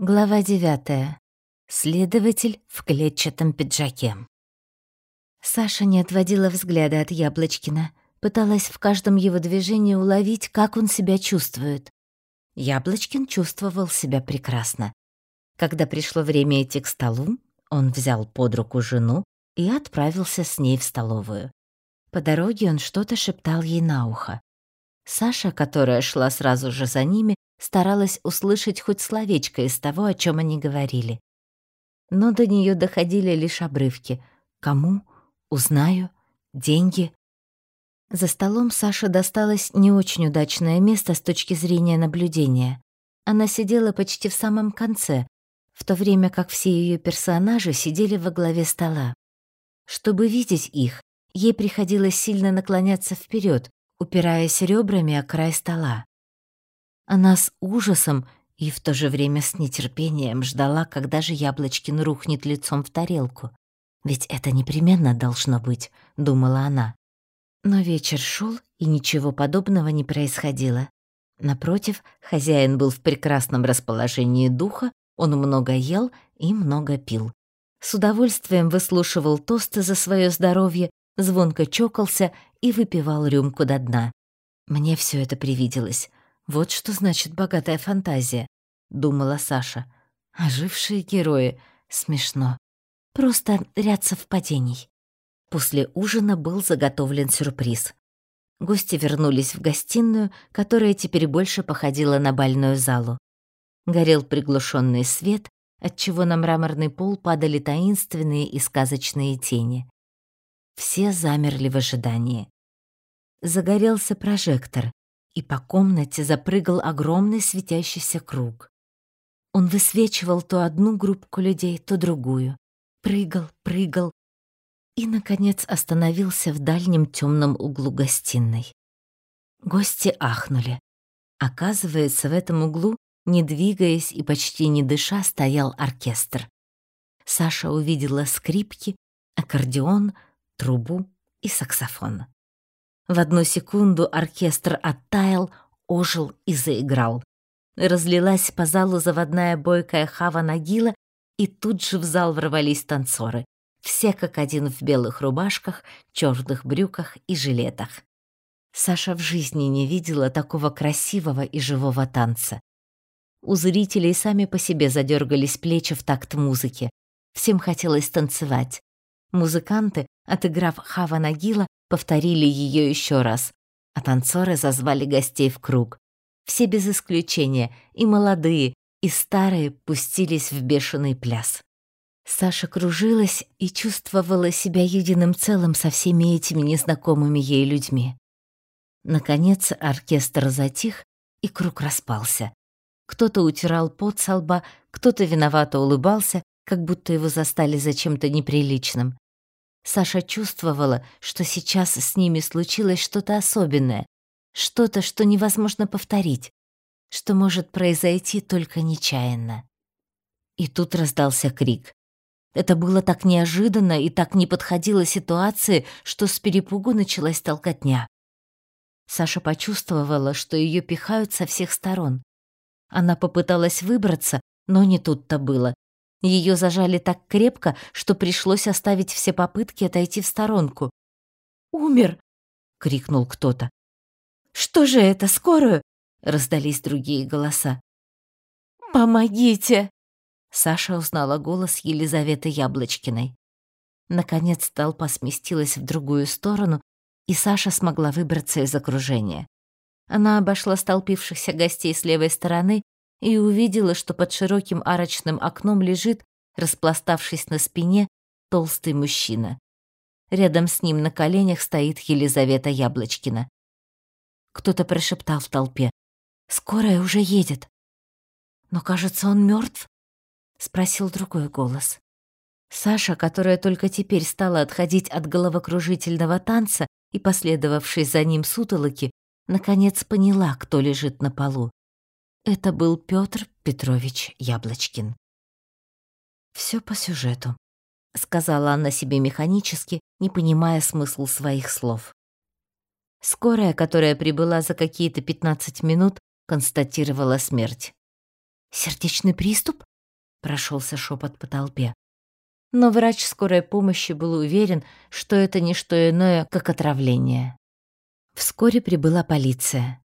Глава девятая. Следователь в клетчатом пиджаке. Саша не отводила взгляда от Яблочкина, пыталась в каждом его движении уловить, как он себя чувствует. Яблочкин чувствовал себя прекрасно. Когда пришло время идти к столу, он взял под руку жену и отправился с ней в столовую. По дороге он что-то шептал ей на ухо. Саша, которая шла сразу же за ними, старалась услышать хоть словечко из того, о чем они говорили. Но до нее доходили лишь обрывки. «Кому? Узнаю? Деньги?» За столом Саше досталось не очень удачное место с точки зрения наблюдения. Она сидела почти в самом конце, в то время как все ее персонажи сидели во главе стола. Чтобы видеть их, ей приходилось сильно наклоняться вперед, упираясь ребрами о край стола. Она с ужасом и в то же время с нетерпением ждала, когда же Яблочкин рухнет лицом в тарелку. «Ведь это непременно должно быть», — думала она. Но вечер шел, и ничего подобного не происходило. Напротив, хозяин был в прекрасном расположении духа, он много ел и много пил. С удовольствием выслушивал тосты за свое здоровье, звонко чокался и выпивал рюмку до дна. Мне все это привиделось. Вот что значит богатая фантазия, думала Саша. Ожившие герои. Смешно. Просто ряд совпадений. После ужина был заготовлен сюрприз. Гости вернулись в гостиную, которая теперь больше походила на бальную залу. Горел приглушенный свет, отчего на мраморный пол падали таинственные и сказочные тени. Все замерли в ожидании. Загорелся прожектор, и по комнате запрыгал огромный светящийся круг. Он высвечивал то одну группку людей, то другую. Прыгал, прыгал и, наконец, остановился в дальнем темном углу гостиной. Гости ахнули. Оказывается, в этом углу, не двигаясь и почти не дыша, стоял оркестр. Саша увидела скрипки, аккордеон, трубу и саксофон. В одну секунду оркестр оттаял, ожил и заиграл. Разлилась по залу заводная бойкая хава Нагила, и тут же в зал ворвались танцоры. Все как один в белых рубашках, черных брюках и жилетах. Саша в жизни не видела такого красивого и живого танца. У зрителей сами по себе задергались плечи в такт музыки. Всем хотелось танцевать. Музыканты, отыграв Хава Нагила, повторили ее еще раз, а танцоры зазвали гостей в круг. Все без исключения, и молодые, и старые, пустились в бешеный пляс. Саша кружилась и чувствовала себя единым целым со всеми этими незнакомыми ей людьми. Наконец оркестр затих, и круг распался. Кто-то утирал пот со лба, кто-то виновато улыбался, как будто его застали за чем-то неприличным. Саша чувствовала, что сейчас с ними случилось что-то особенное, что-то, что невозможно повторить, что может произойти только нечаянно. И тут раздался крик. Это было так неожиданно и так не подходило ситуации, что с перепугу началась толкотня. Саша почувствовала, что ее пихают со всех сторон. Она попыталась выбраться, но не тут-то было. Ее зажали так крепко, что пришлось оставить все попытки отойти в сторонку. «Умер!» — крикнул кто-то. «Что же это, скорую?» — раздались другие голоса. «Помогите!» Саша узнала голос Елизаветы Яблочкиной. Наконец толпа сместилась в другую сторону, и Саша смогла выбраться из окружения. Она обошла столпившихся гостей с левой стороны и увидела, что под широким арочным окном лежит, распластавшись на спине, толстый мужчина. Рядом с ним на коленях стоит Елизавета Яблочкина. Кто-то прошептал в толпе. «Скорая уже едет». «Но, кажется, он мертв, спросил другой голос. Саша, которая только теперь стала отходить от головокружительного танца и последовавшей за ним сутолоки, наконец поняла, кто лежит на полу. Это был Петр Петрович Яблочкин. Все по сюжету, сказала она себе механически, не понимая смысл своих слов. Скорая, которая прибыла за какие-то 15 минут, констатировала смерть. Сердечный приступ? Прошелся шепот по толпе. Но врач скорой помощи был уверен, что это не что иное, как отравление. Вскоре прибыла полиция.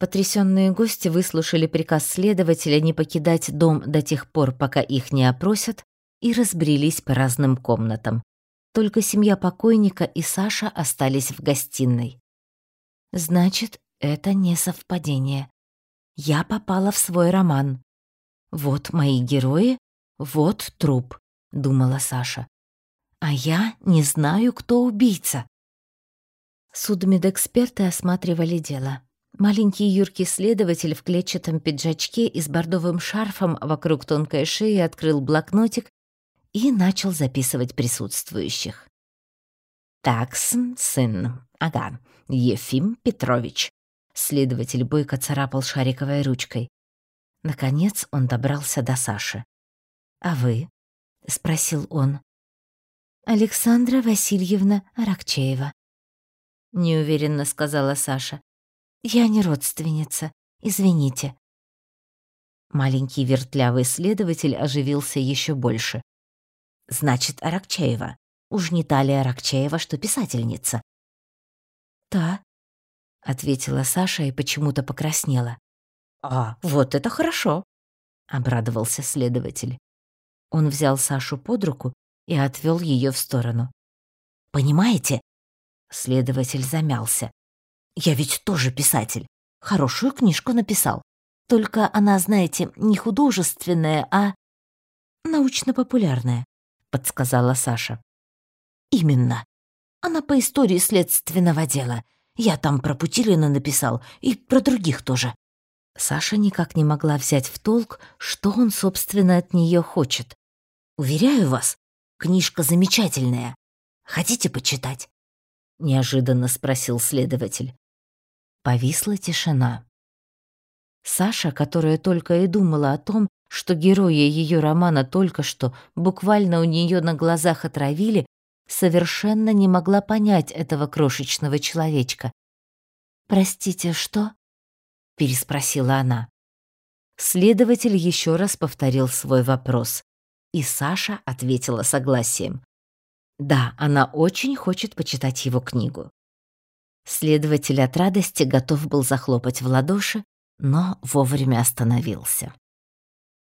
Потрясенные гости выслушали приказ следователя не покидать дом до тех пор, пока их не опросят, и разбрелись по разным комнатам. Только семья покойника и Саша остались в гостиной. Значит, это не совпадение. Я попала в свой роман. Вот мои герои, вот труп, думала Саша. А я не знаю, кто убийца. Судмедэксперты осматривали дело. Маленький юркий следователь в клетчатом пиджачке и с бордовым шарфом вокруг тонкой шеи открыл блокнотик и начал записывать присутствующих. «Такс, сын, ага, Ефим Петрович». Следователь бойко царапал шариковой ручкой. Наконец он добрался до Саши. «А вы?» — спросил он. «Александра Васильевна Аракчеева», — неуверенно сказала Саша. «Я не родственница, извините». Маленький вертлявый следователь оживился еще больше. Значит, Аракчеева. Уж не та ли Аракчеева, что писательница? «Та», — ответила Саша и почему-то покраснела. «А, вот это хорошо», — обрадовался следователь. Он взял Сашу под руку и отвел ее в сторону. «Понимаете?» — следователь замялся. «Я ведь тоже писатель. Хорошую книжку написал. Только она, знаете, не художественная, а научно-популярная. — подсказала Саша. «Именно. Она по истории следственного дела. Я там про Путилина написал и про других тоже». Саша никак не могла взять в толк, что он, собственно, от нее хочет. «Уверяю вас, книжка замечательная. Хотите почитать?» — неожиданно спросил следователь. Повисла тишина. Саша, которая только и думала о том, что героя ее романа только что буквально у нее на глазах отравили, совершенно не могла понять этого крошечного человечка. «Простите, что?» — переспросила она. Следователь еще раз повторил свой вопрос, и Саша ответила согласием. Да, она очень хочет почитать его книгу. Следователь от радости готов был захлопать в ладоши, но вовремя остановился.